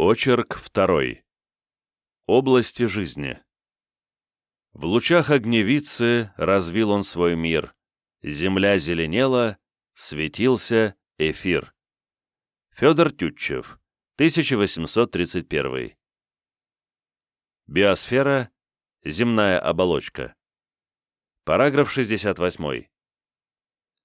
Очерк второй. Области жизни. В лучах огневицы развил он свой мир. Земля зеленела, светился эфир. Федор Тютчев, 1831. Биосфера. Земная оболочка. Параграф 68.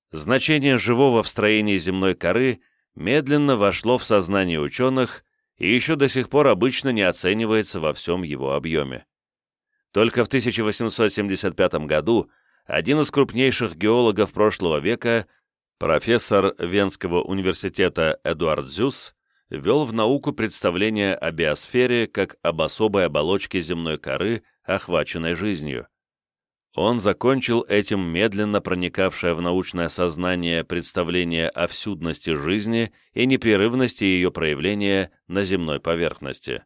Значение живого в строении земной коры медленно вошло в сознание ученых и еще до сих пор обычно не оценивается во всем его объеме. Только в 1875 году один из крупнейших геологов прошлого века, профессор Венского университета Эдуард Зюс, ввел в науку представление о биосфере как об особой оболочке земной коры, охваченной жизнью. Он закончил этим медленно проникавшее в научное сознание представление о всюдности жизни и непрерывности ее проявления на земной поверхности.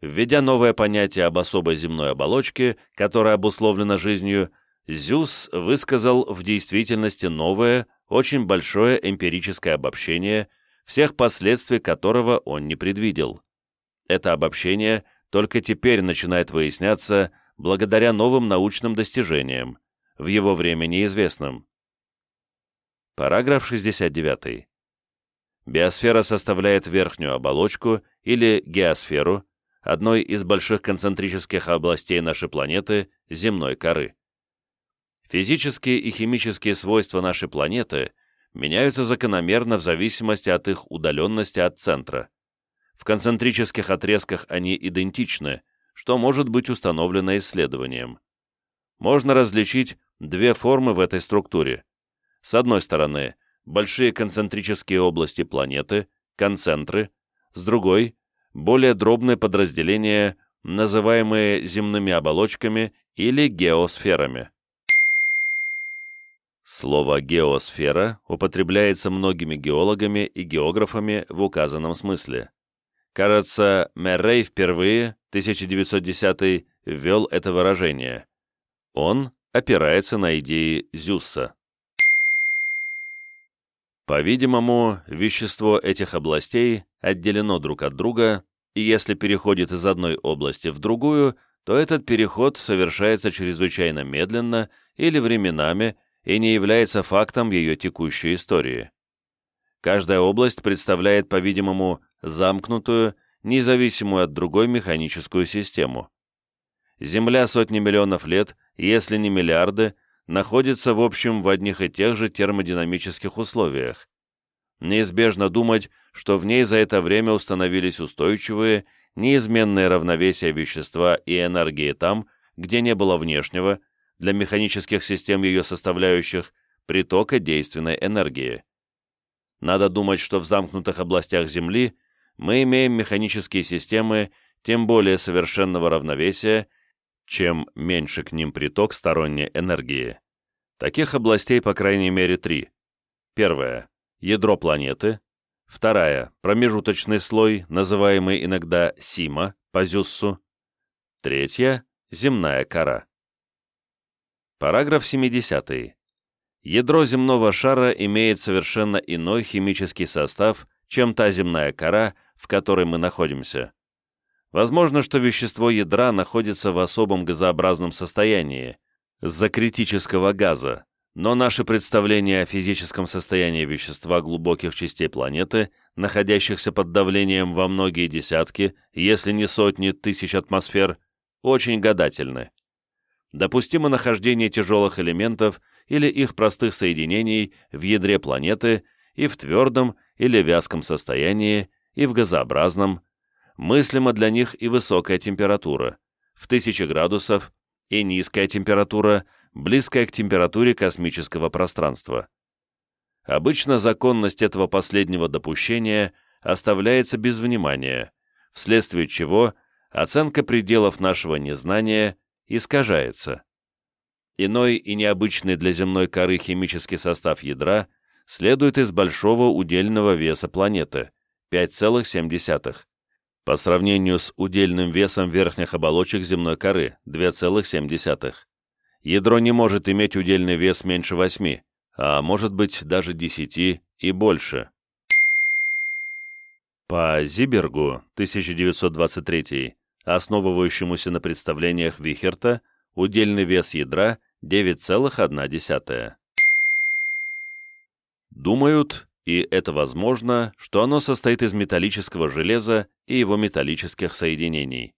Введя новое понятие об особой земной оболочке, которая обусловлена жизнью, Зюс высказал в действительности новое, очень большое эмпирическое обобщение, всех последствий которого он не предвидел. Это обобщение только теперь начинает выясняться благодаря новым научным достижениям, в его время неизвестным. Параграф 69. Биосфера составляет верхнюю оболочку или геосферу, одной из больших концентрических областей нашей планеты, земной коры. Физические и химические свойства нашей планеты меняются закономерно в зависимости от их удаленности от центра. В концентрических отрезках они идентичны, что может быть установлено исследованием. Можно различить две формы в этой структуре. С одной стороны, большие концентрические области планеты, концентры, с другой – более дробные подразделения, называемые земными оболочками или геосферами. Слово «геосфера» употребляется многими геологами и географами в указанном смысле. Кажется, Меррей впервые, 1910 ввел это выражение. Он опирается на идеи Зюсса. По-видимому, вещество этих областей отделено друг от друга, и если переходит из одной области в другую, то этот переход совершается чрезвычайно медленно или временами и не является фактом ее текущей истории. Каждая область представляет, по-видимому, замкнутую, независимую от другой механическую систему. Земля сотни миллионов лет, если не миллиарды, находится в общем в одних и тех же термодинамических условиях. Неизбежно думать, что в ней за это время установились устойчивые, неизменные равновесия вещества и энергии там, где не было внешнего, для механических систем ее составляющих, притока действенной энергии. Надо думать, что в замкнутых областях Земли мы имеем механические системы тем более совершенного равновесия, чем меньше к ним приток сторонней энергии. Таких областей по крайней мере три. Первая – ядро планеты. Вторая – промежуточный слой, называемый иногда Сима, по Зюссу. Третья – земная кора. Параграф 70. Ядро земного шара имеет совершенно иной химический состав, чем та земная кора, в которой мы находимся. Возможно, что вещество ядра находится в особом газообразном состоянии, закритического газа, но наши представления о физическом состоянии вещества глубоких частей планеты, находящихся под давлением во многие десятки, если не сотни тысяч атмосфер, очень гадательны. Допустимо нахождение тяжелых элементов или их простых соединений в ядре планеты и в твердом или вязком состоянии, и в газообразном, мыслима для них и высокая температура, в 1000 градусов, и низкая температура, близкая к температуре космического пространства. Обычно законность этого последнего допущения оставляется без внимания, вследствие чего оценка пределов нашего незнания искажается. Иной и необычный для земной коры химический состав ядра следует из большого удельного веса планеты, 5,7, по сравнению с удельным весом верхних оболочек земной коры 2,7. Ядро не может иметь удельный вес меньше 8, а может быть даже 10 и больше. По Зибергу, 1923, основывающемуся на представлениях Вихерта, удельный вес ядра 9,1. Думают, и это возможно, что оно состоит из металлического железа и его металлических соединений.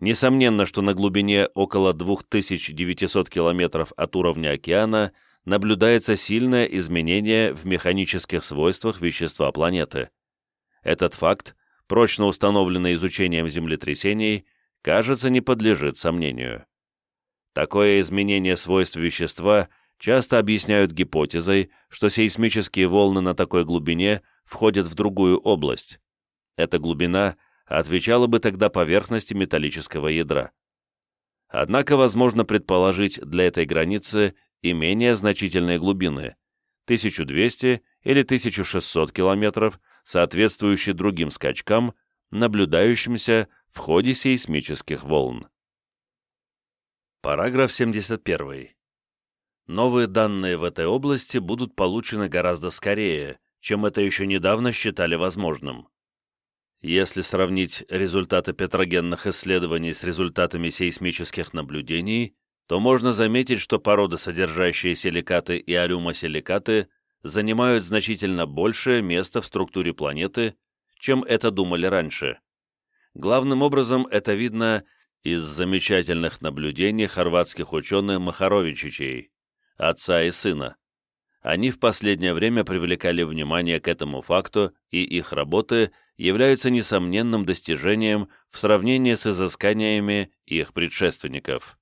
Несомненно, что на глубине около 2900 км от уровня океана наблюдается сильное изменение в механических свойствах вещества планеты. Этот факт, прочно установленный изучением землетрясений, кажется, не подлежит сомнению. Такое изменение свойств вещества часто объясняют гипотезой, что сейсмические волны на такой глубине входят в другую область. Эта глубина отвечала бы тогда поверхности металлического ядра. Однако возможно предположить для этой границы и менее значительные глубины – 1200 или 1600 километров, соответствующие другим скачкам, наблюдающимся в ходе сейсмических волн. Параграф 71. Новые данные в этой области будут получены гораздо скорее, чем это еще недавно считали возможным. Если сравнить результаты петрогенных исследований с результатами сейсмических наблюдений, то можно заметить, что породы, содержащие силикаты и алюмосиликаты, занимают значительно большее место в структуре планеты, чем это думали раньше. Главным образом это видно из замечательных наблюдений хорватских ученых Махаровичичей, отца и сына. Они в последнее время привлекали внимание к этому факту, и их работы являются несомненным достижением в сравнении с изысканиями их предшественников.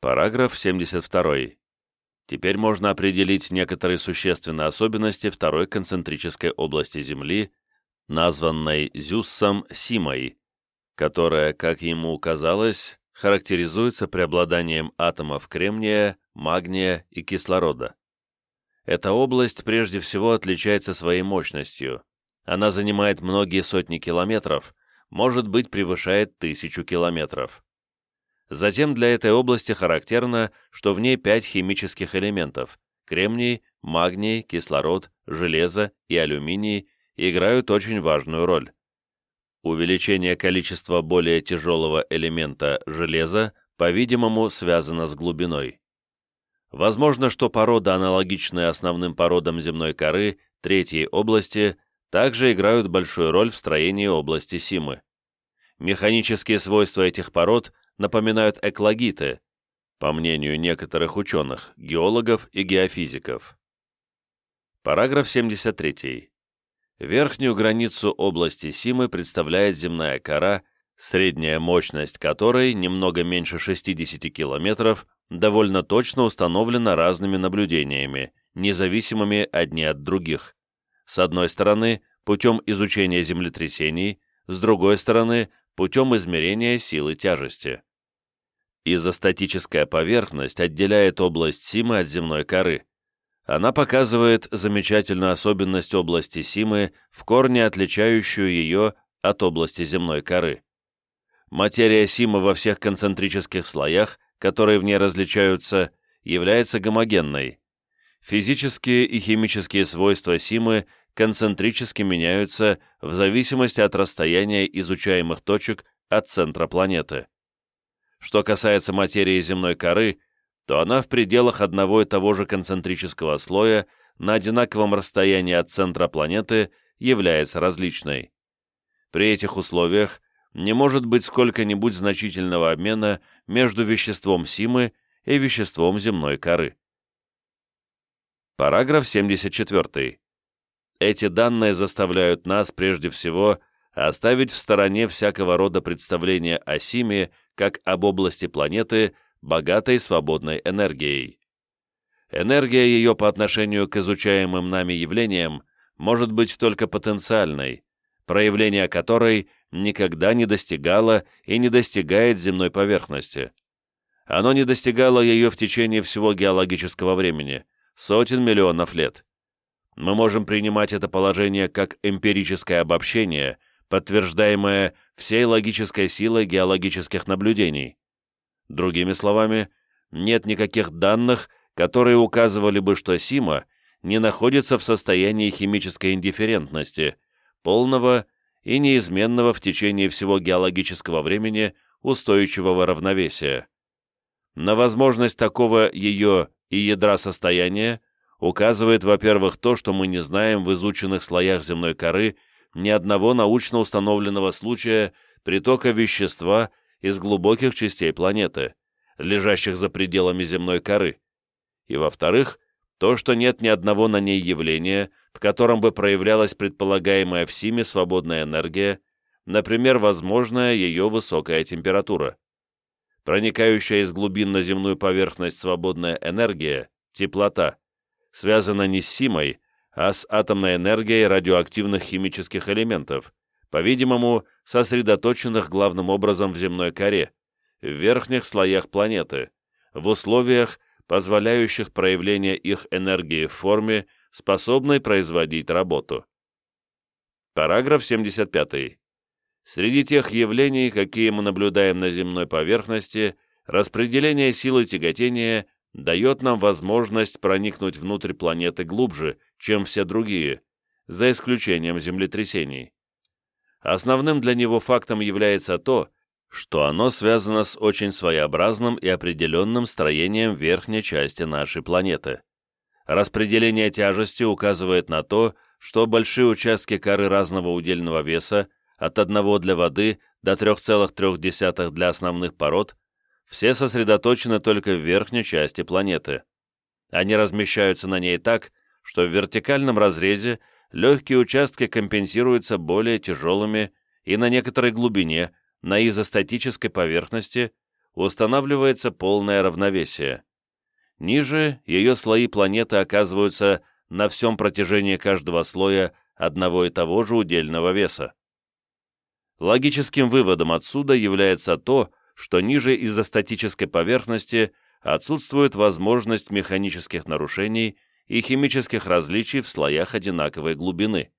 Параграф 72. Теперь можно определить некоторые существенные особенности второй концентрической области Земли, названной Зюссом Симой, которая, как ему казалось, характеризуется преобладанием атомов кремния, магния и кислорода. Эта область прежде всего отличается своей мощностью. Она занимает многие сотни километров, может быть, превышает тысячу километров. Затем для этой области характерно, что в ней пять химических элементов – кремний, магний, кислород, железо и алюминий – играют очень важную роль. Увеличение количества более тяжелого элемента железа, по-видимому, связано с глубиной. Возможно, что породы, аналогичные основным породам земной коры третьей области, также играют большую роль в строении области Симы. Механические свойства этих пород напоминают экологиты, по мнению некоторых ученых, геологов и геофизиков. Параграф 73. Верхнюю границу области Симы представляет земная кора, средняя мощность которой, немного меньше 60 километров, довольно точно установлена разными наблюдениями, независимыми одни от других. С одной стороны, путем изучения землетрясений, с другой стороны, путем измерения силы тяжести. Изостатическая поверхность отделяет область Симы от земной коры. Она показывает замечательную особенность области Симы, в корне отличающую ее от области земной коры. Материя Симы во всех концентрических слоях, которые в ней различаются, является гомогенной. Физические и химические свойства Симы концентрически меняются в зависимости от расстояния изучаемых точек от центра планеты. Что касается материи земной коры, то она в пределах одного и того же концентрического слоя на одинаковом расстоянии от центра планеты является различной. При этих условиях не может быть сколько-нибудь значительного обмена между веществом Симы и веществом земной коры. Параграф 74. Эти данные заставляют нас прежде всего оставить в стороне всякого рода представления о Симе как об области планеты, богатой свободной энергией. Энергия ее по отношению к изучаемым нами явлениям может быть только потенциальной, проявление которой никогда не достигало и не достигает земной поверхности. Оно не достигало ее в течение всего геологического времени, сотен миллионов лет. Мы можем принимать это положение как эмпирическое обобщение, подтверждаемое всей логической силой геологических наблюдений. Другими словами, нет никаких данных, которые указывали бы, что Сима не находится в состоянии химической индифферентности, полного и неизменного в течение всего геологического времени устойчивого равновесия. На возможность такого ее и ядра состояния указывает, во-первых, то, что мы не знаем в изученных слоях земной коры ни одного научно установленного случая притока вещества из глубоких частей планеты, лежащих за пределами земной коры, и, во-вторых, то, что нет ни одного на ней явления, в котором бы проявлялась предполагаемая в Симе свободная энергия, например, возможная ее высокая температура. Проникающая из глубин на земную поверхность свободная энергия, теплота, связана не с Симой, а с атомной энергией радиоактивных химических элементов, по-видимому, сосредоточенных главным образом в земной коре, в верхних слоях планеты, в условиях, позволяющих проявление их энергии в форме, способной производить работу. Параграф 75. Среди тех явлений, какие мы наблюдаем на земной поверхности, распределение силы тяготения дает нам возможность проникнуть внутрь планеты глубже, чем все другие, за исключением землетрясений. Основным для него фактом является то, что оно связано с очень своеобразным и определенным строением верхней части нашей планеты. Распределение тяжести указывает на то, что большие участки коры разного удельного веса, от 1 для воды до 3,3 для основных пород, все сосредоточены только в верхней части планеты. Они размещаются на ней так, что в вертикальном разрезе легкие участки компенсируются более тяжелыми и на некоторой глубине – на изостатической поверхности устанавливается полное равновесие. Ниже ее слои планеты оказываются на всем протяжении каждого слоя одного и того же удельного веса. Логическим выводом отсюда является то, что ниже изостатической поверхности отсутствует возможность механических нарушений и химических различий в слоях одинаковой глубины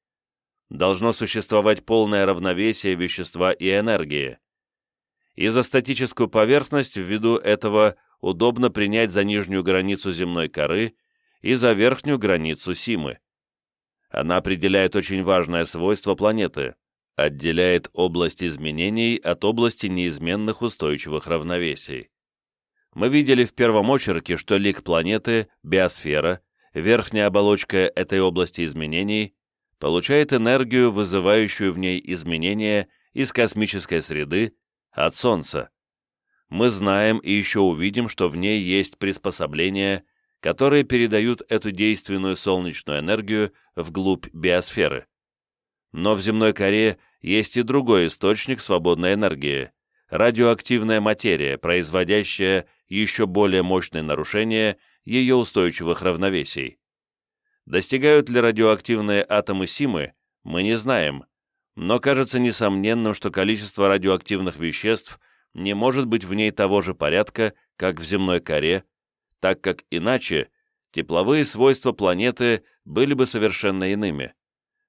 должно существовать полное равновесие вещества и энергии. Изостатическую поверхность ввиду этого удобно принять за нижнюю границу земной коры и за верхнюю границу Симы. Она определяет очень важное свойство планеты, отделяет область изменений от области неизменных устойчивых равновесий. Мы видели в первом очерке, что лик планеты, биосфера, верхняя оболочка этой области изменений, получает энергию, вызывающую в ней изменения из космической среды, от Солнца. Мы знаем и еще увидим, что в ней есть приспособления, которые передают эту действенную солнечную энергию вглубь биосферы. Но в земной коре есть и другой источник свободной энергии – радиоактивная материя, производящая еще более мощные нарушения ее устойчивых равновесий. Достигают ли радиоактивные атомы Симы, мы не знаем, но кажется несомненным, что количество радиоактивных веществ не может быть в ней того же порядка, как в земной коре, так как иначе тепловые свойства планеты были бы совершенно иными.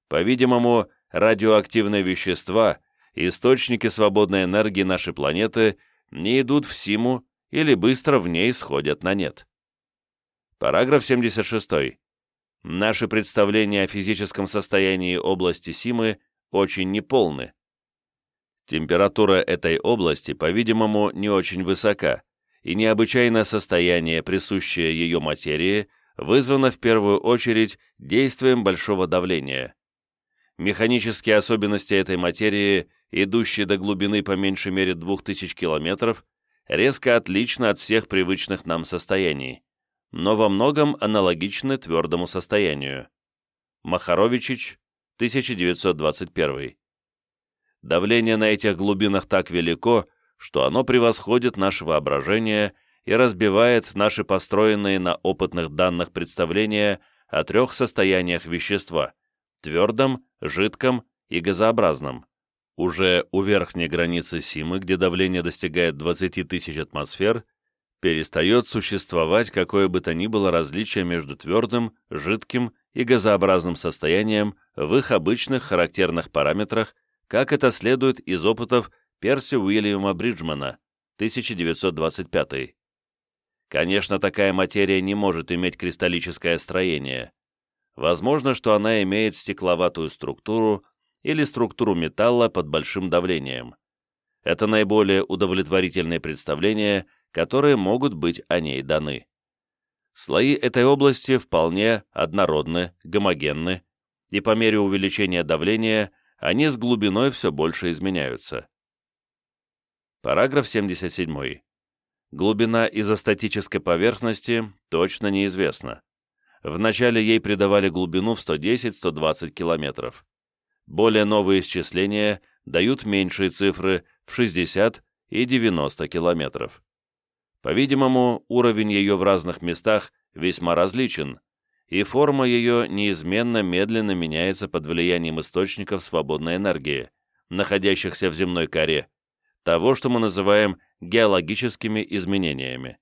По-видимому, радиоактивные вещества, источники свободной энергии нашей планеты, не идут в Симу или быстро в ней сходят на нет. Параграф 76. Наши представления о физическом состоянии области Симы очень неполны. Температура этой области, по-видимому, не очень высока, и необычайное состояние, присущее ее материи, вызвано в первую очередь действием большого давления. Механические особенности этой материи, идущие до глубины по меньшей мере 2000 километров, резко отличны от всех привычных нам состояний но во многом аналогичны твердому состоянию. Махаровичич, 1921. Давление на этих глубинах так велико, что оно превосходит наше воображение и разбивает наши построенные на опытных данных представления о трех состояниях вещества – твердом, жидком и газообразном. Уже у верхней границы Симы, где давление достигает 20 тысяч атмосфер, перестает существовать какое бы то ни было различие между твердым, жидким и газообразным состоянием в их обычных характерных параметрах, как это следует из опытов Перси Уильяма Бриджмана, 1925. Конечно, такая материя не может иметь кристаллическое строение. Возможно, что она имеет стекловатую структуру или структуру металла под большим давлением. Это наиболее удовлетворительные представления, которые могут быть о ней даны. Слои этой области вполне однородны, гомогенны, и по мере увеличения давления они с глубиной все больше изменяются. Параграф 77. Глубина изостатической поверхности точно неизвестна. Вначале ей придавали глубину в 110-120 километров. Более новые исчисления дают меньшие цифры в 60 и 90 километров. По-видимому, уровень ее в разных местах весьма различен, и форма ее неизменно медленно меняется под влиянием источников свободной энергии, находящихся в земной коре, того, что мы называем геологическими изменениями.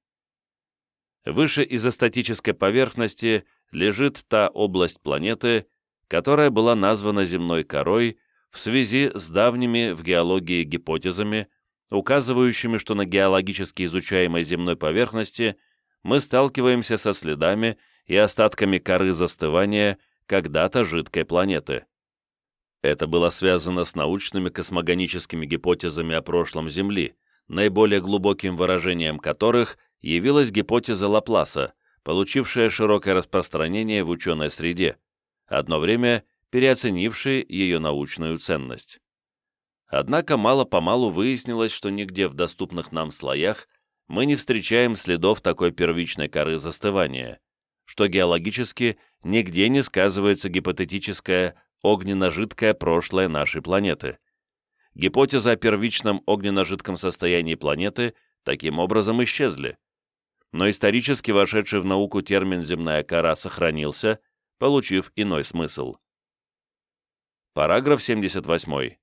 Выше изостатической поверхности лежит та область планеты, которая была названа земной корой в связи с давними в геологии гипотезами, указывающими, что на геологически изучаемой земной поверхности мы сталкиваемся со следами и остатками коры застывания когда-то жидкой планеты. Это было связано с научными космогоническими гипотезами о прошлом Земли, наиболее глубоким выражением которых явилась гипотеза Лапласа, получившая широкое распространение в ученой среде, одно время переоценившей ее научную ценность. Однако мало-помалу выяснилось, что нигде в доступных нам слоях мы не встречаем следов такой первичной коры застывания, что геологически нигде не сказывается гипотетическое огненно-жидкое прошлое нашей планеты. Гипотеза о первичном огненно-жидком состоянии планеты таким образом исчезли. Но исторически вошедший в науку термин «земная кора» сохранился, получив иной смысл. Параграф 78.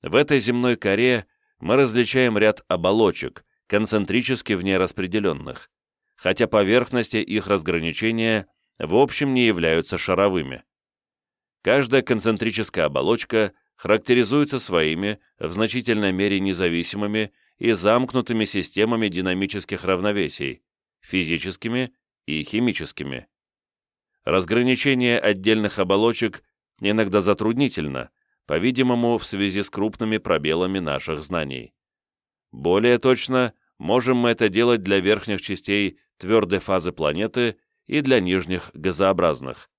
В этой земной коре мы различаем ряд оболочек, концентрически в ней распределенных хотя поверхности их разграничения в общем не являются шаровыми. Каждая концентрическая оболочка характеризуется своими, в значительной мере независимыми и замкнутыми системами динамических равновесий, физическими и химическими. Разграничение отдельных оболочек иногда затруднительно, по-видимому, в связи с крупными пробелами наших знаний. Более точно, можем мы это делать для верхних частей твердой фазы планеты и для нижних газообразных.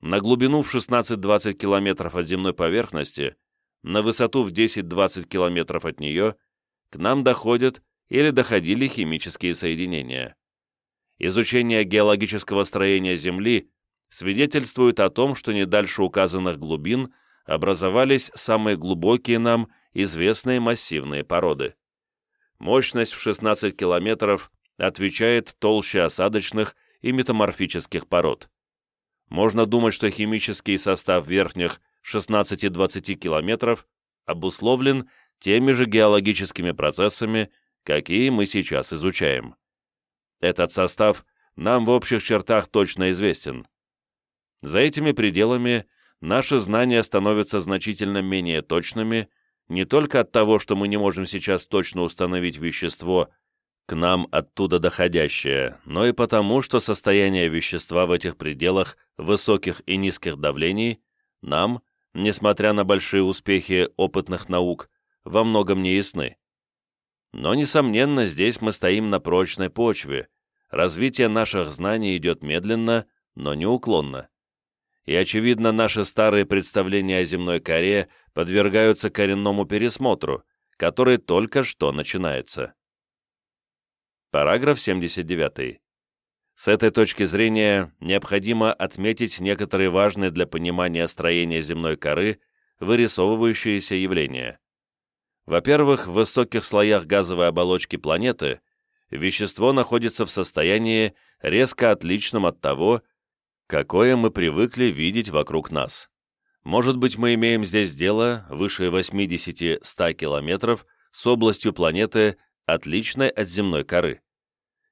На глубину в 16-20 км от земной поверхности, на высоту в 10-20 км от нее, к нам доходят или доходили химические соединения. Изучение геологического строения Земли свидетельствует о том, что не дальше указанных глубин образовались самые глубокие нам известные массивные породы. Мощность в 16 километров отвечает толще осадочных и метаморфических пород. Можно думать, что химический состав верхних 16-20 километров обусловлен теми же геологическими процессами, какие мы сейчас изучаем. Этот состав нам в общих чертах точно известен. За этими пределами наши знания становятся значительно менее точными не только от того, что мы не можем сейчас точно установить вещество, к нам оттуда доходящее, но и потому, что состояние вещества в этих пределах высоких и низких давлений нам, несмотря на большие успехи опытных наук, во многом не ясны. Но, несомненно, здесь мы стоим на прочной почве, развитие наших знаний идет медленно, но неуклонно. И, очевидно, наши старые представления о земной коре подвергаются коренному пересмотру, который только что начинается. Параграф 79. С этой точки зрения необходимо отметить некоторые важные для понимания строения земной коры вырисовывающиеся явления. Во-первых, в высоких слоях газовой оболочки планеты вещество находится в состоянии резко отличном от того, какое мы привыкли видеть вокруг нас. Может быть, мы имеем здесь дело, выше 80-100 километров, с областью планеты, отличной от земной коры.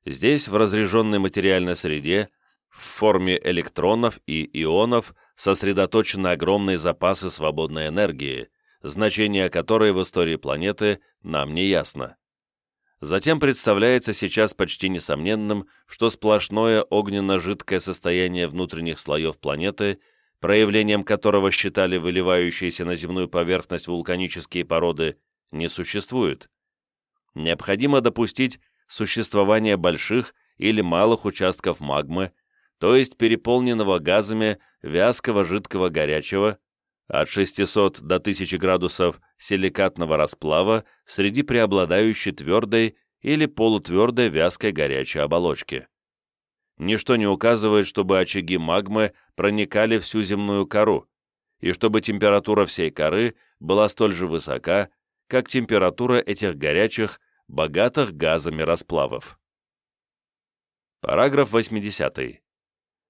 Здесь, в разряженной материальной среде, в форме электронов и ионов сосредоточены огромные запасы свободной энергии, значение которой в истории планеты нам не ясно. Затем представляется сейчас почти несомненным, что сплошное огненно-жидкое состояние внутренних слоев планеты проявлением которого считали выливающиеся на земную поверхность вулканические породы, не существует. Необходимо допустить существование больших или малых участков магмы, то есть переполненного газами вязкого жидкого горячего, от 600 до 1000 градусов силикатного расплава среди преобладающей твердой или полутвердой вязкой горячей оболочки. Ничто не указывает, чтобы очаги магмы проникали всю земную кору, и чтобы температура всей коры была столь же высока, как температура этих горячих, богатых газами расплавов. Параграф 80.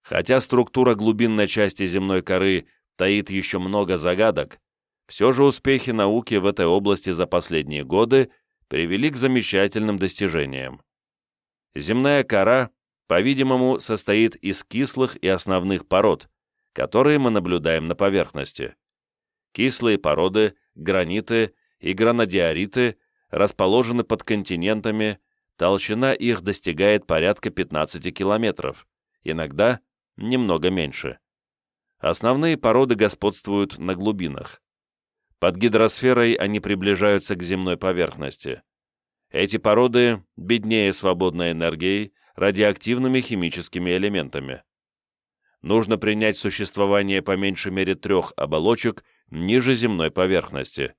Хотя структура глубинной части земной коры таит еще много загадок, все же успехи науки в этой области за последние годы привели к замечательным достижениям. Земная кора, по-видимому, состоит из кислых и основных пород, которые мы наблюдаем на поверхности. Кислые породы, граниты и гранодиориты расположены под континентами, толщина их достигает порядка 15 километров, иногда немного меньше. Основные породы господствуют на глубинах. Под гидросферой они приближаются к земной поверхности. Эти породы беднее свободной энергией, радиоактивными химическими элементами. Нужно принять существование по меньшей мере трех оболочек ниже земной поверхности.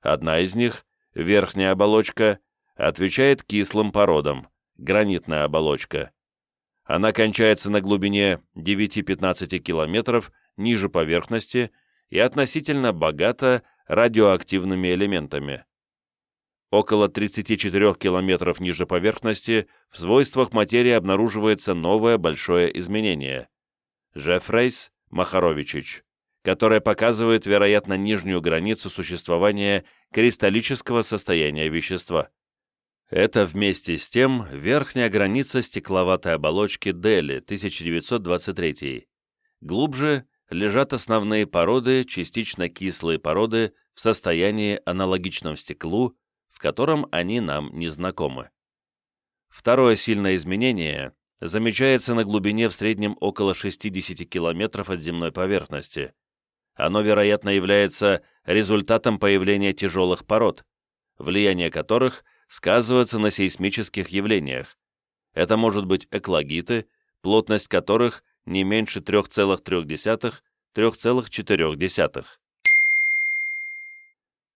Одна из них, верхняя оболочка, отвечает кислым породам, гранитная оболочка. Она кончается на глубине 9-15 километров ниже поверхности и относительно богата радиоактивными элементами. Около 34 километров ниже поверхности в свойствах материи обнаруживается новое большое изменение. Жефрейс Махаровичич, которое показывает, вероятно, нижнюю границу существования кристаллического состояния вещества. Это вместе с тем верхняя граница стекловатой оболочки Дели 1923. Глубже лежат основные породы, частично кислые породы, в состоянии аналогичном стеклу, в котором они нам не знакомы. Второе сильное изменение замечается на глубине в среднем около 60 километров от земной поверхности. Оно, вероятно, является результатом появления тяжелых пород, влияние которых – сказывается на сейсмических явлениях. Это может быть экологиты, плотность которых не меньше 3,3-3,4.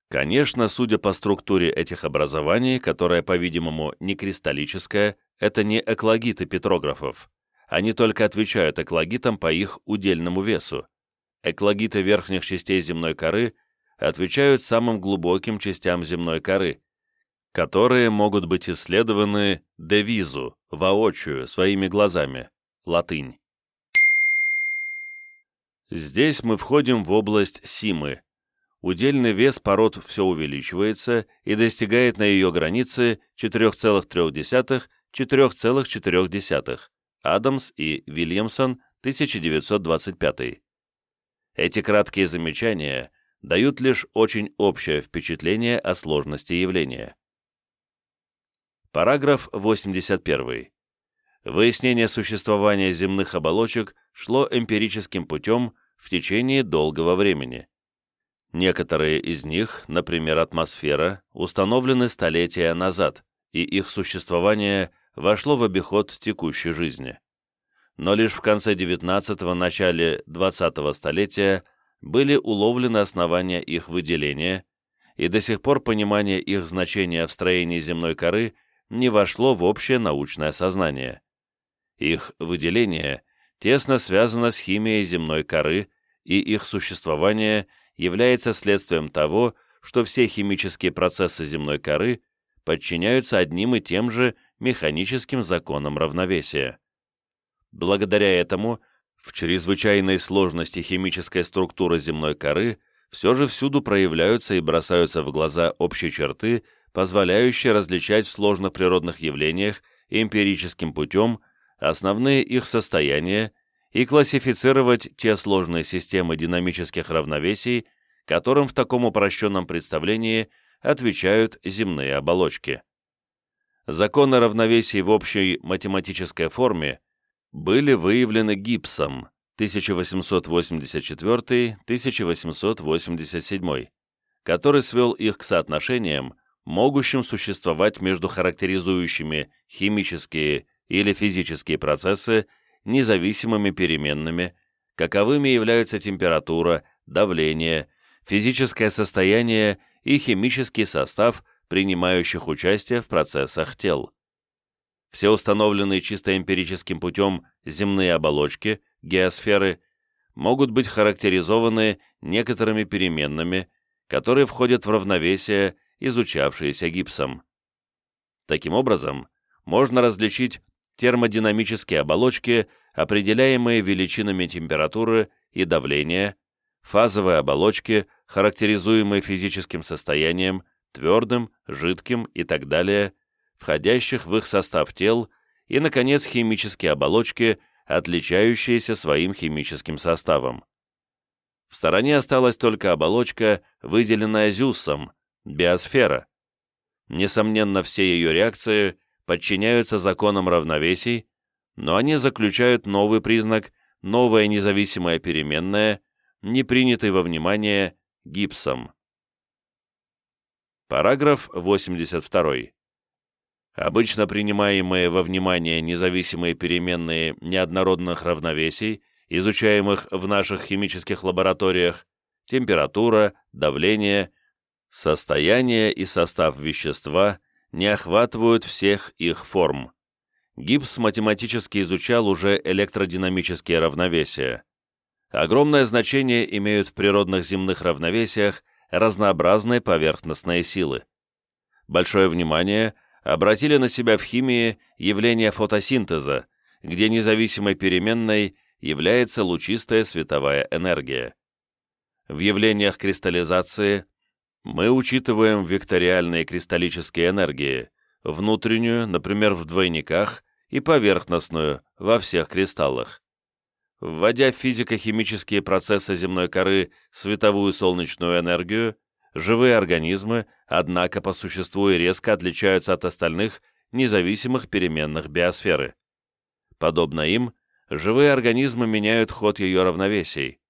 Конечно, судя по структуре этих образований, которая, по-видимому, не кристаллическая, это не экологиты петрографов. Они только отвечают экологитам по их удельному весу. Экологиты верхних частей земной коры отвечают самым глубоким частям земной коры, которые могут быть исследованы девизу, воочию, своими глазами, латынь. Здесь мы входим в область Симы. Удельный вес пород все увеличивается и достигает на ее границе 4,3-4,4. Адамс и Вильямсон, 1925. Эти краткие замечания дают лишь очень общее впечатление о сложности явления. Параграф 81. Выяснение существования земных оболочек шло эмпирическим путем в течение долгого времени. Некоторые из них, например, атмосфера, установлены столетия назад, и их существование вошло в обиход текущей жизни. Но лишь в конце XIX – начале XX столетия были уловлены основания их выделения, и до сих пор понимание их значения в строении земной коры – не вошло в общее научное сознание. Их выделение тесно связано с химией земной коры, и их существование является следствием того, что все химические процессы земной коры подчиняются одним и тем же механическим законам равновесия. Благодаря этому в чрезвычайной сложности химической структуры земной коры все же всюду проявляются и бросаются в глаза общие черты, позволяющие различать в сложных природных явлениях эмпирическим путем основные их состояния и классифицировать те сложные системы динамических равновесий, которым в таком упрощенном представлении отвечают земные оболочки. Законы равновесий в общей математической форме были выявлены Гибсом 1884-1887, который свел их к соотношениям, могущим существовать между характеризующими химические или физические процессы независимыми переменными, каковыми являются температура, давление, физическое состояние и химический состав принимающих участие в процессах тел. Все установленные чисто эмпирическим путем земные оболочки, геосферы, могут быть характеризованы некоторыми переменными, которые входят в равновесие, изучавшиеся гипсом. Таким образом, можно различить термодинамические оболочки, определяемые величинами температуры и давления, фазовые оболочки, характеризуемые физическим состоянием, твердым, жидким и так далее, входящих в их состав тел, и, наконец, химические оболочки, отличающиеся своим химическим составом. В стороне осталась только оболочка, выделенная Зюссом, биосфера. Несомненно, все ее реакции подчиняются законам равновесий, но они заключают новый признак, новое независимое переменное, не принятый во внимание гипсом. Параграф 82. Обычно принимаемые во внимание независимые переменные неоднородных равновесий, изучаемых в наших химических лабораториях, температура, давление, состояние и состав вещества не охватывают всех их форм. Гибс математически изучал уже электродинамические равновесия. Огромное значение имеют в природных земных равновесиях разнообразные поверхностные силы. Большое внимание обратили на себя в химии явление фотосинтеза, где независимой переменной является лучистая световая энергия. В явлениях кристаллизации мы учитываем векториальные кристаллические энергии, внутреннюю, например, в двойниках, и поверхностную, во всех кристаллах. Вводя в физико-химические процессы земной коры световую солнечную энергию, живые организмы, однако по существу и резко отличаются от остальных независимых переменных биосферы. Подобно им, живые организмы меняют ход ее равновесий,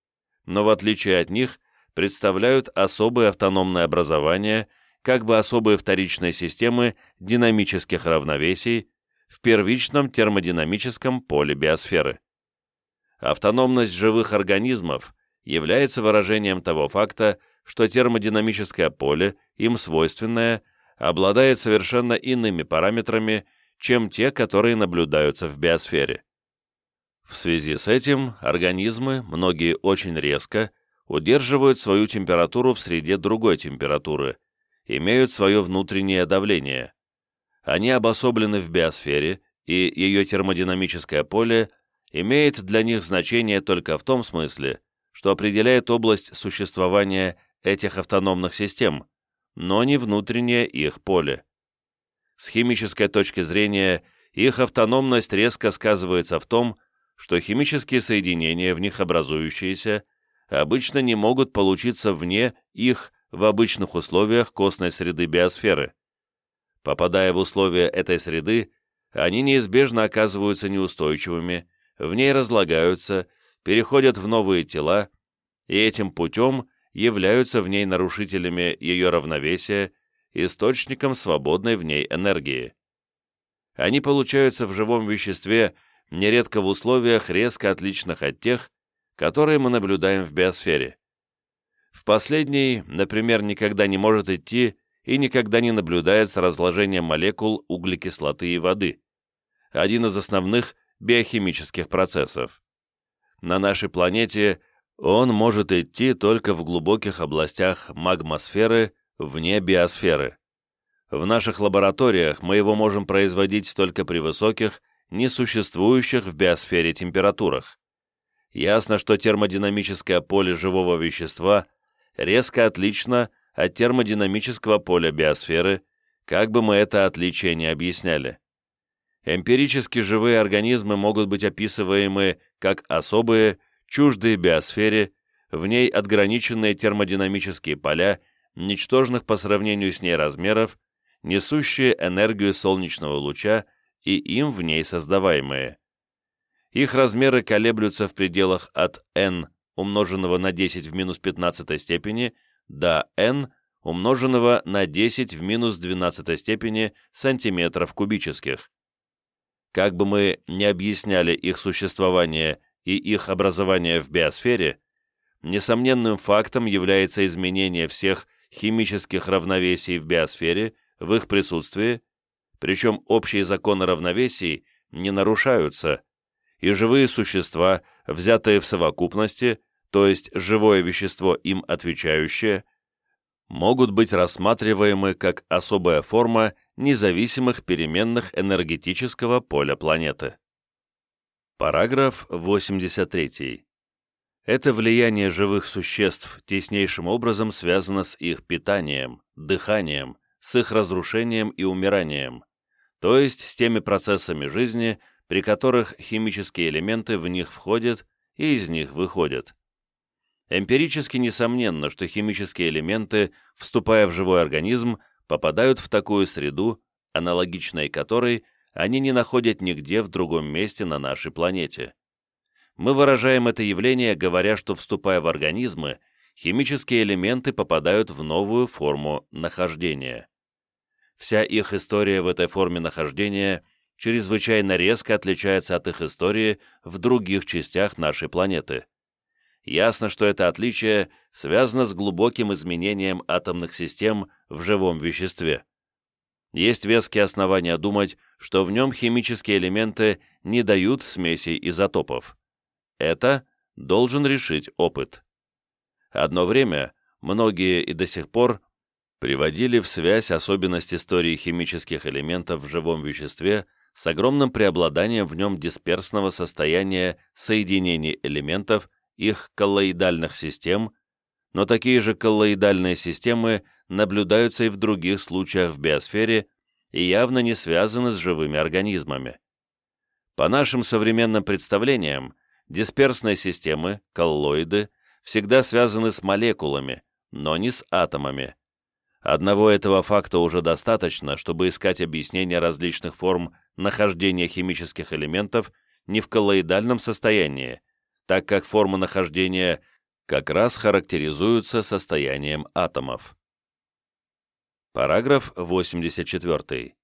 но в отличие от них представляют особые автономные образования, как бы особые вторичные системы динамических равновесий в первичном термодинамическом поле биосферы. Автономность живых организмов является выражением того факта, что термодинамическое поле, им свойственное, обладает совершенно иными параметрами, чем те, которые наблюдаются в биосфере. В связи с этим организмы, многие очень резко, удерживают свою температуру в среде другой температуры, имеют свое внутреннее давление. Они обособлены в биосфере, и ее термодинамическое поле имеет для них значение только в том смысле, что определяет область существования этих автономных систем, но не внутреннее их поле. С химической точки зрения их автономность резко сказывается в том, что химические соединения, в них образующиеся, обычно не могут получиться вне их в обычных условиях костной среды биосферы. Попадая в условия этой среды, они неизбежно оказываются неустойчивыми, в ней разлагаются, переходят в новые тела, и этим путем являются в ней нарушителями ее равновесия, источником свободной в ней энергии. Они получаются в живом веществе нередко в условиях резко отличных от тех, которые мы наблюдаем в биосфере. В последней, например, никогда не может идти и никогда не наблюдается разложение молекул углекислоты и воды, один из основных биохимических процессов. На нашей планете он может идти только в глубоких областях магмосферы вне биосферы. В наших лабораториях мы его можем производить только при высоких, несуществующих в биосфере температурах. Ясно, что термодинамическое поле живого вещества резко отлично от термодинамического поля биосферы, как бы мы это отличие не объясняли. Эмпирически живые организмы могут быть описываемы как особые, чуждые биосфере, в ней отграниченные термодинамические поля, ничтожных по сравнению с ней размеров, несущие энергию солнечного луча и им в ней создаваемые. Их размеры колеблются в пределах от n умноженного на 10 в минус 15 степени до n умноженного на 10 в минус 12 степени сантиметров кубических. Как бы мы ни объясняли их существование и их образование в биосфере, несомненным фактом является изменение всех химических равновесий в биосфере в их присутствии, причем общие законы равновесий не нарушаются, и живые существа, взятые в совокупности, то есть живое вещество им отвечающее, могут быть рассматриваемы как особая форма независимых переменных энергетического поля планеты. Параграф 83. Это влияние живых существ теснейшим образом связано с их питанием, дыханием, с их разрушением и умиранием, то есть с теми процессами жизни, при которых химические элементы в них входят и из них выходят. Эмпирически несомненно, что химические элементы, вступая в живой организм, попадают в такую среду, аналогичной которой они не находят нигде в другом месте на нашей планете мы выражаем это явление, говоря, что вступая в организмы, химические элементы попадают в новую форму нахождения. Вся их история в этой форме нахождения чрезвычайно резко отличается от их истории в других частях нашей планеты. Ясно, что это отличие связано с глубоким изменением атомных систем в живом веществе. Есть веские основания думать, что в нем химические элементы не дают смесей изотопов. Это должен решить опыт. Одно время многие и до сих пор приводили в связь особенность истории химических элементов в живом веществе с огромным преобладанием в нем дисперсного состояния соединений элементов их коллоидальных систем, но такие же коллоидальные системы наблюдаются и в других случаях в биосфере и явно не связаны с живыми организмами. По нашим современным представлениям, Дисперсные системы, коллоиды, всегда связаны с молекулами, но не с атомами. Одного этого факта уже достаточно, чтобы искать объяснение различных форм нахождения химических элементов не в коллоидальном состоянии, так как формы нахождения как раз характеризуются состоянием атомов. Параграф 84.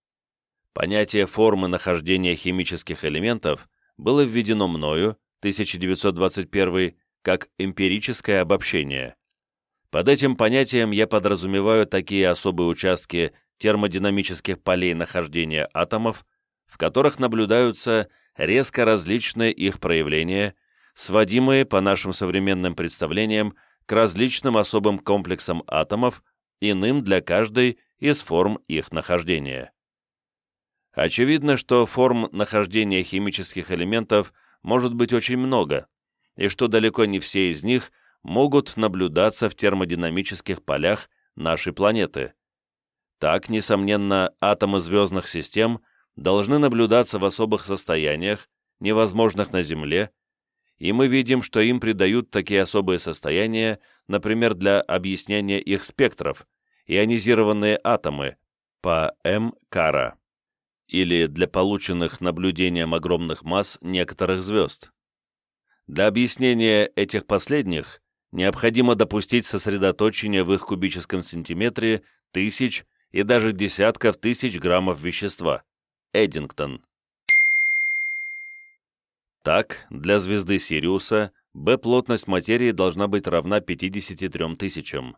Понятие формы нахождения химических элементов было введено мною 1921, как эмпирическое обобщение. Под этим понятием я подразумеваю такие особые участки термодинамических полей нахождения атомов, в которых наблюдаются резко различные их проявления, сводимые по нашим современным представлениям к различным особым комплексам атомов, иным для каждой из форм их нахождения. Очевидно, что форм нахождения химических элементов – может быть очень много, и что далеко не все из них могут наблюдаться в термодинамических полях нашей планеты. Так, несомненно, атомы звездных систем должны наблюдаться в особых состояниях, невозможных на Земле, и мы видим, что им придают такие особые состояния, например, для объяснения их спектров, ионизированные атомы по М. Кара или для полученных наблюдением огромных масс некоторых звезд. Для объяснения этих последних необходимо допустить сосредоточение в их кубическом сантиметре тысяч и даже десятков тысяч граммов вещества. Эддингтон. Так, для звезды Сириуса B-плотность материи должна быть равна 53 тысячам.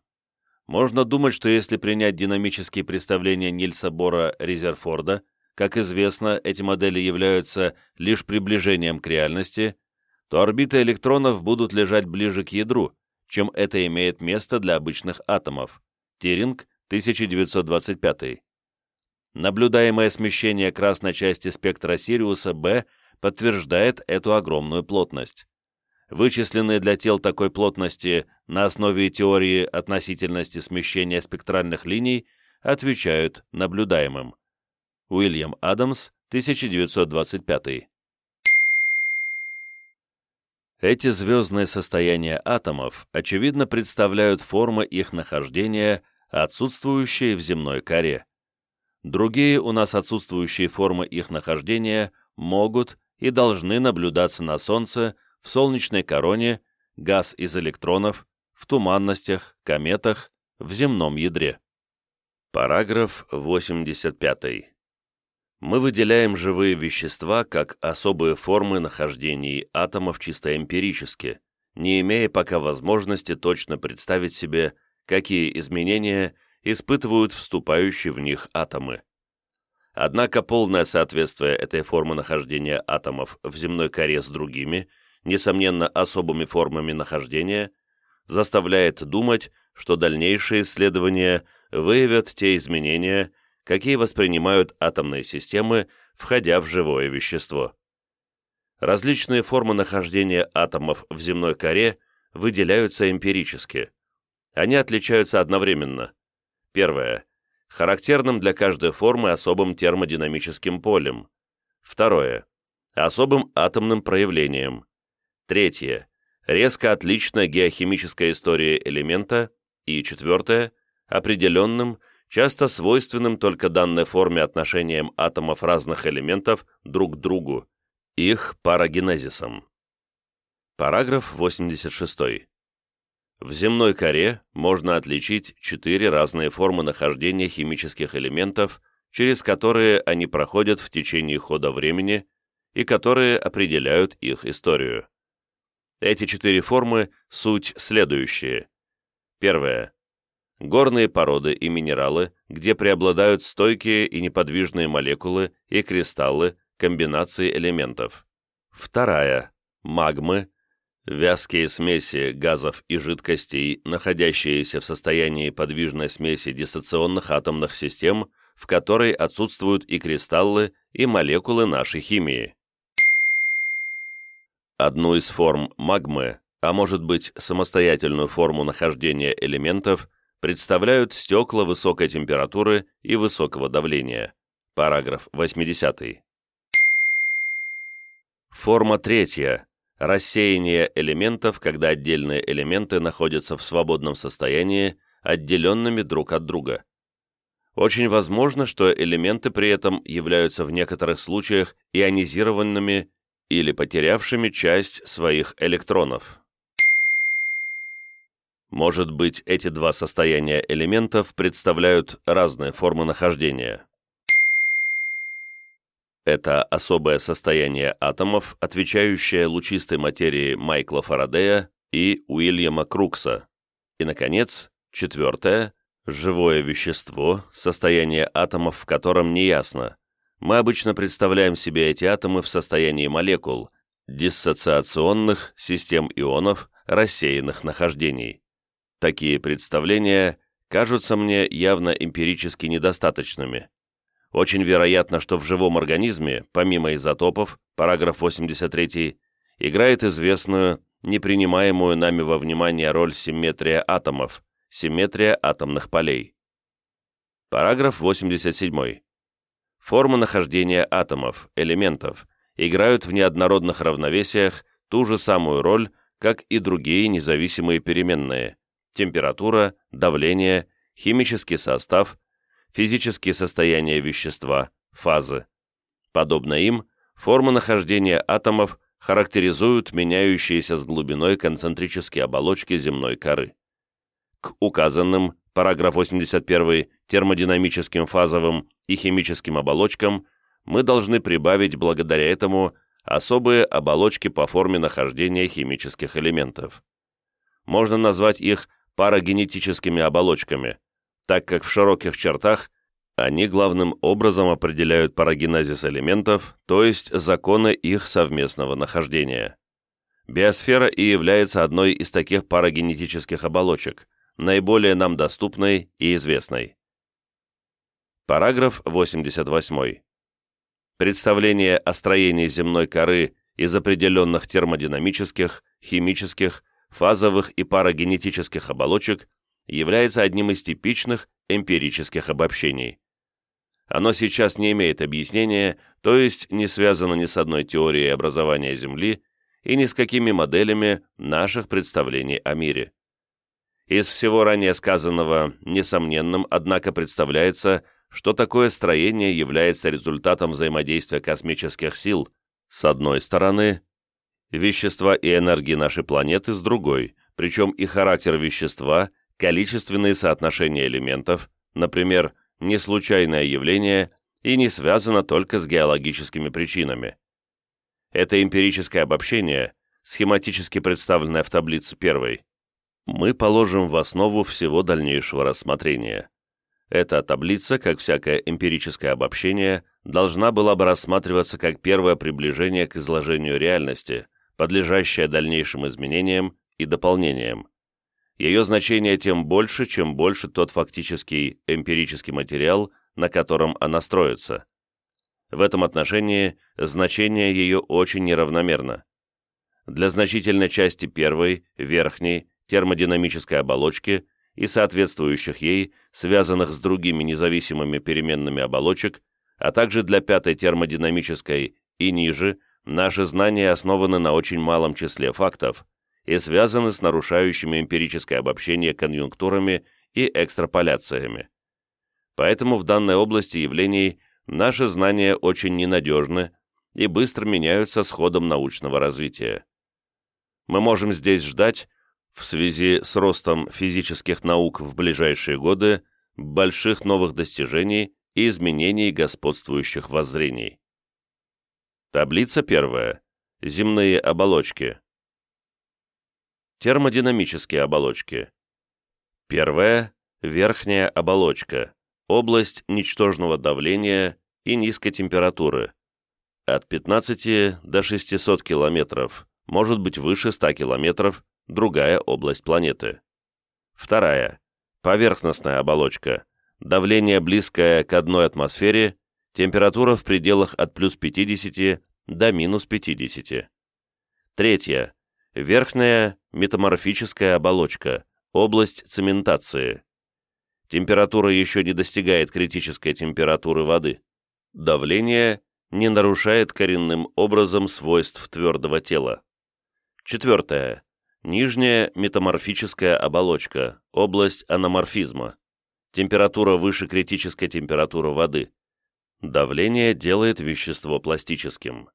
Можно думать, что если принять динамические представления Нильса Бора Резерфорда, как известно, эти модели являются лишь приближением к реальности, то орбиты электронов будут лежать ближе к ядру, чем это имеет место для обычных атомов. Тиринг, 1925. Наблюдаемое смещение красной части спектра Сириуса Б подтверждает эту огромную плотность. Вычисленные для тел такой плотности на основе теории относительности смещения спектральных линий отвечают наблюдаемым. Уильям Адамс, 1925. Эти звездные состояния атомов, очевидно, представляют формы их нахождения, отсутствующие в земной коре. Другие у нас отсутствующие формы их нахождения могут и должны наблюдаться на Солнце, в солнечной короне, газ из электронов, в туманностях, кометах, в земном ядре. Параграф 85. Мы выделяем живые вещества как особые формы нахождений атомов чисто эмпирически, не имея пока возможности точно представить себе, какие изменения испытывают вступающие в них атомы. Однако полное соответствие этой формы нахождения атомов в земной коре с другими, несомненно особыми формами нахождения, заставляет думать, что дальнейшие исследования выявят те изменения, какие воспринимают атомные системы, входя в живое вещество. Различные формы нахождения атомов в земной коре выделяются эмпирически. Они отличаются одновременно. Первое характерным для каждой формы особым термодинамическим полем. Второе. Особым атомным проявлением. Третье. Резко отличная геохимическая история элемента. И четвертое. Определенным, часто свойственным только данной форме отношением атомов разных элементов друг к другу, их парагенезисом. Параграф 86. В земной коре можно отличить четыре разные формы нахождения химических элементов, через которые они проходят в течение хода времени и которые определяют их историю. Эти четыре формы – суть следующие. Первое. Горные породы и минералы, где преобладают стойкие и неподвижные молекулы и кристаллы, комбинации элементов. Вторая. Магмы, Вязкие смеси газов и жидкостей, находящиеся в состоянии подвижной смеси диссоционных атомных систем, в которой отсутствуют и кристаллы, и молекулы нашей химии. Одну из форм магмы, а может быть самостоятельную форму нахождения элементов, представляют стекла высокой температуры и высокого давления. Параграф 80. Форма третья рассеяние элементов, когда отдельные элементы находятся в свободном состоянии, отделенными друг от друга. Очень возможно, что элементы при этом являются в некоторых случаях ионизированными или потерявшими часть своих электронов. Может быть, эти два состояния элементов представляют разные формы нахождения. Это особое состояние атомов, отвечающее лучистой материи Майкла Фарадея и Уильяма Крукса. И, наконец, четвертое – живое вещество, состояние атомов в котором неясно. Мы обычно представляем себе эти атомы в состоянии молекул, диссоциационных систем ионов, рассеянных нахождений. Такие представления кажутся мне явно эмпирически недостаточными. Очень вероятно, что в живом организме, помимо изотопов, параграф 83, играет известную, непринимаемую нами во внимание роль симметрия атомов, симметрия атомных полей. Параграф 87. Формы нахождения атомов, элементов, играют в неоднородных равновесиях ту же самую роль, как и другие независимые переменные – температура, давление, химический состав, физические состояния вещества, фазы. Подобно им, формы нахождения атомов характеризуют меняющиеся с глубиной концентрические оболочки земной коры. К указанным, параграф 81, термодинамическим фазовым и химическим оболочкам мы должны прибавить благодаря этому особые оболочки по форме нахождения химических элементов. Можно назвать их парагенетическими оболочками – так как в широких чертах они главным образом определяют парагенезис элементов, то есть законы их совместного нахождения. Биосфера и является одной из таких парагенетических оболочек, наиболее нам доступной и известной. Параграф 88. Представление о строении земной коры из определенных термодинамических, химических, фазовых и парагенетических оболочек является одним из типичных эмпирических обобщений. Оно сейчас не имеет объяснения, то есть не связано ни с одной теорией образования Земли и ни с какими моделями наших представлений о мире. Из всего ранее сказанного несомненным, однако, представляется, что такое строение является результатом взаимодействия космических сил, С одной стороны, вещества и энергии нашей планеты с другой, причем и характер вещества, количественные соотношения элементов, например, не случайное явление и не связано только с геологическими причинами. Это эмпирическое обобщение, схематически представленное в таблице первой, мы положим в основу всего дальнейшего рассмотрения. Эта таблица, как всякое эмпирическое обобщение, должна была бы рассматриваться как первое приближение к изложению реальности, подлежащее дальнейшим изменениям и дополнениям. Ее значение тем больше, чем больше тот фактический эмпирический материал, на котором она строится. В этом отношении значение ее очень неравномерно. Для значительной части первой, верхней, термодинамической оболочки и соответствующих ей, связанных с другими независимыми переменными оболочек, а также для пятой термодинамической и ниже, наши знания основаны на очень малом числе фактов и связаны с нарушающими эмпирическое обобщение конъюнктурами и экстраполяциями. Поэтому в данной области явлений наши знания очень ненадежны и быстро меняются с ходом научного развития. Мы можем здесь ждать, в связи с ростом физических наук в ближайшие годы, больших новых достижений и изменений господствующих воззрений. Таблица первая. Земные оболочки. Термодинамические оболочки. Первая – верхняя оболочка, область ничтожного давления и низкой температуры. От 15 до 600 километров, может быть выше 100 километров, другая область планеты. Вторая. Поверхностная оболочка. Давление близкое к одной атмосфере, температура в пределах от плюс 50 до минус 50. Третья. Верхняя метаморфическая оболочка, область цементации. Температура еще не достигает критической температуры воды. Давление не нарушает коренным образом свойств твердого тела. Четвертое. Нижняя метаморфическая оболочка, область аноморфизма. Температура выше критической температуры воды. Давление делает вещество пластическим.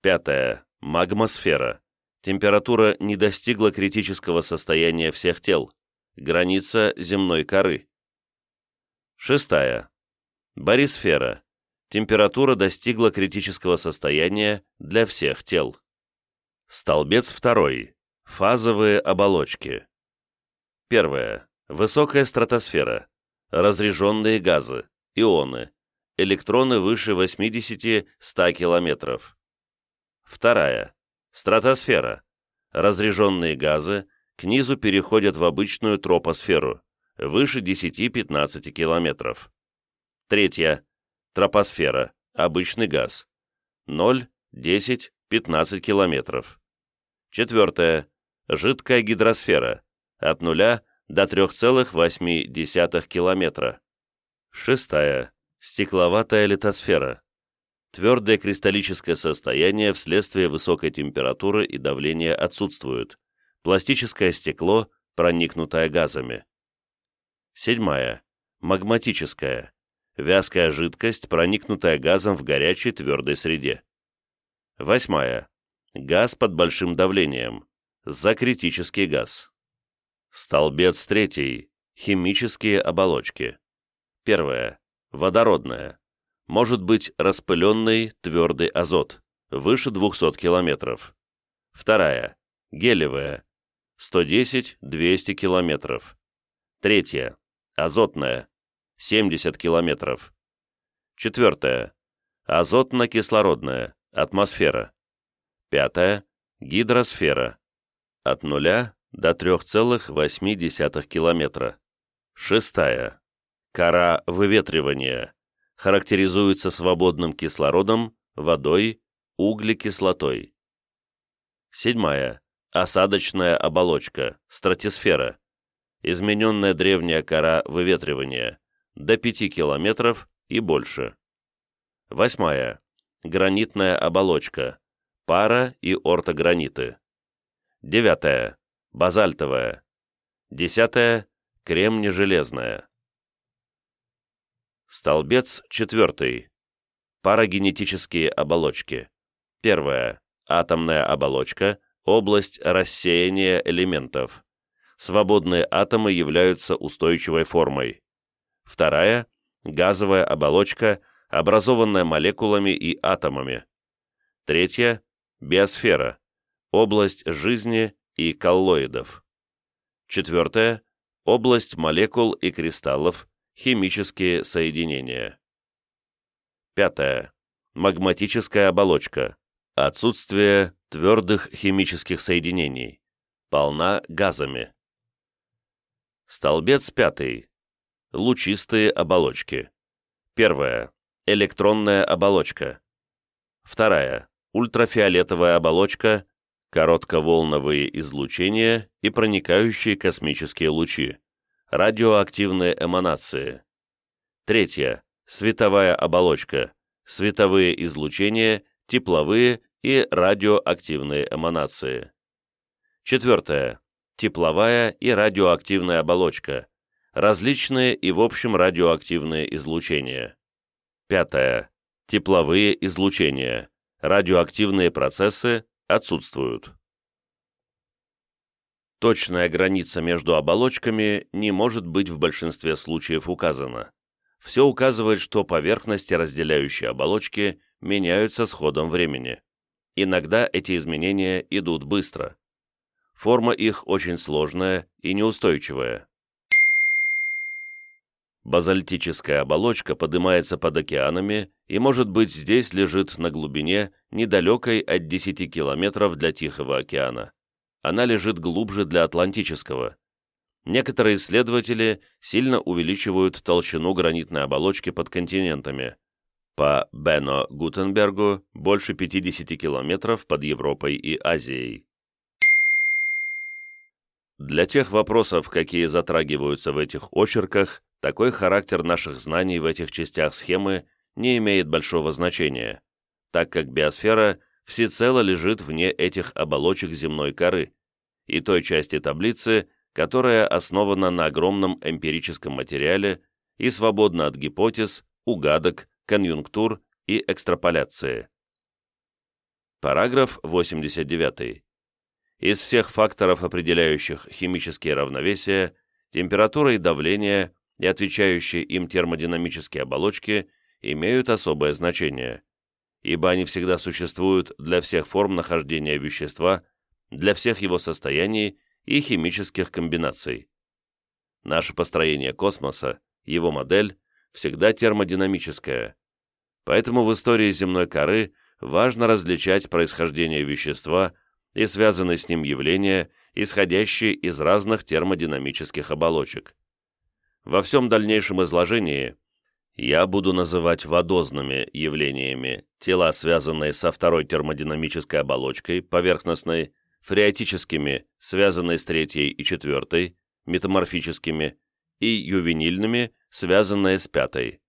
Пятое. Магмосфера. Температура не достигла критического состояния всех тел. Граница земной коры. Шестая. Барисфера. Температура достигла критического состояния для всех тел. Столбец второй. Фазовые оболочки. Первое. Высокая стратосфера. Разреженные газы, ионы, электроны выше 80-100 километров. Вторая. Стратосфера. Разреженные газы к низу переходят в обычную тропосферу, выше 10-15 километров. Третья. Тропосфера. Обычный газ. 0, 10, 15 километров. Четвертое жидкая гидросфера от 0 до 3,8 километра. Шестая. Стекловатая литосфера. Твердое кристаллическое состояние вследствие высокой температуры и давления отсутствует. Пластическое стекло, проникнутое газами. Седьмая. Магматическая. Вязкая жидкость, проникнутая газом в горячей твердой среде. Восьмая. Газ под большим давлением за критический газ. Столбец третий. Химические оболочки. Первое. Водородная. Может быть распыленный твердый азот, выше 200 километров. Вторая. Гелевая. 110-200 километров. Третья. Азотная. 70 километров. Четвертая. Азотно-кислородная. Атмосфера. Пятая. Гидросфера от 0 до 3,8 километра. Шестая. Кора выветривания. Характеризуется свободным кислородом, водой, углекислотой. Седьмая. Осадочная оболочка, стратосфера. Измененная древняя кора выветривания. До 5 километров и больше. Восьмая. Гранитная оболочка. Пара и ортограниты. Девятое. Базальтовая. Десятое. Кремне-железная. Столбец четвертый. Парагенетические оболочки. Первое. Атомная оболочка, область рассеяния элементов. Свободные атомы являются устойчивой формой. Вторая. Газовая оболочка, образованная молекулами и атомами. Третья. Биосфера, область жизни и коллоидов. Четвертое. Область молекул и кристаллов, химические соединения. Пятое. Магматическая оболочка. Отсутствие твердых химических соединений. Полна газами. Столбец пятый. Лучистые оболочки. Первая. Электронная оболочка. Вторая. Ультрафиолетовая оболочка, коротковолновые излучения и проникающие космические лучи, радиоактивные эманации. Третья. Световая оболочка, световые излучения, тепловые и радиоактивные эманации. Четвертое. Тепловая и радиоактивная оболочка, различные и в общем радиоактивные излучения. Пятое. Тепловые излучения, радиоактивные процессы отсутствуют. Точная граница между оболочками не может быть в большинстве случаев указана. Все указывает, что поверхности, разделяющие оболочки, меняются с ходом времени. Иногда эти изменения идут быстро. Форма их очень сложная и неустойчивая. Базальтическая оболочка поднимается под океанами и, может быть, здесь лежит на глубине, недалекой от 10 километров для Тихого океана. Она лежит глубже для Атлантического. Некоторые исследователи сильно увеличивают толщину гранитной оболочки под континентами. По Бено Гутенбергу больше 50 километров под Европой и Азией. Для тех вопросов, какие затрагиваются в этих очерках, такой характер наших знаний в этих частях схемы не имеет большого значения, так как биосфера всецело лежит вне этих оболочек земной коры и той части таблицы, которая основана на огромном эмпирическом материале и свободна от гипотез, угадок, конъюнктур и экстраполяции. Параграф 89. Из всех факторов, определяющих химические равновесия, температура и давление и отвечающие им термодинамические оболочки имеют особое значение, ибо они всегда существуют для всех форм нахождения вещества, для всех его состояний и химических комбинаций. Наше построение космоса, его модель, всегда термодинамическая. Поэтому в истории земной коры важно различать происхождение вещества и связанные с ним явления, исходящие из разных термодинамических оболочек. Во всем дальнейшем изложении я буду называть водозными явлениями тела, связанные со второй термодинамической оболочкой, поверхностной, фреатическими, связанные с третьей и четвертой, метаморфическими, и ювенильными, связанные с пятой.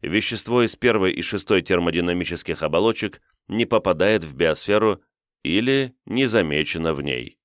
Вещество из первой и шестой термодинамических оболочек не попадает в биосферу или не замечено в ней.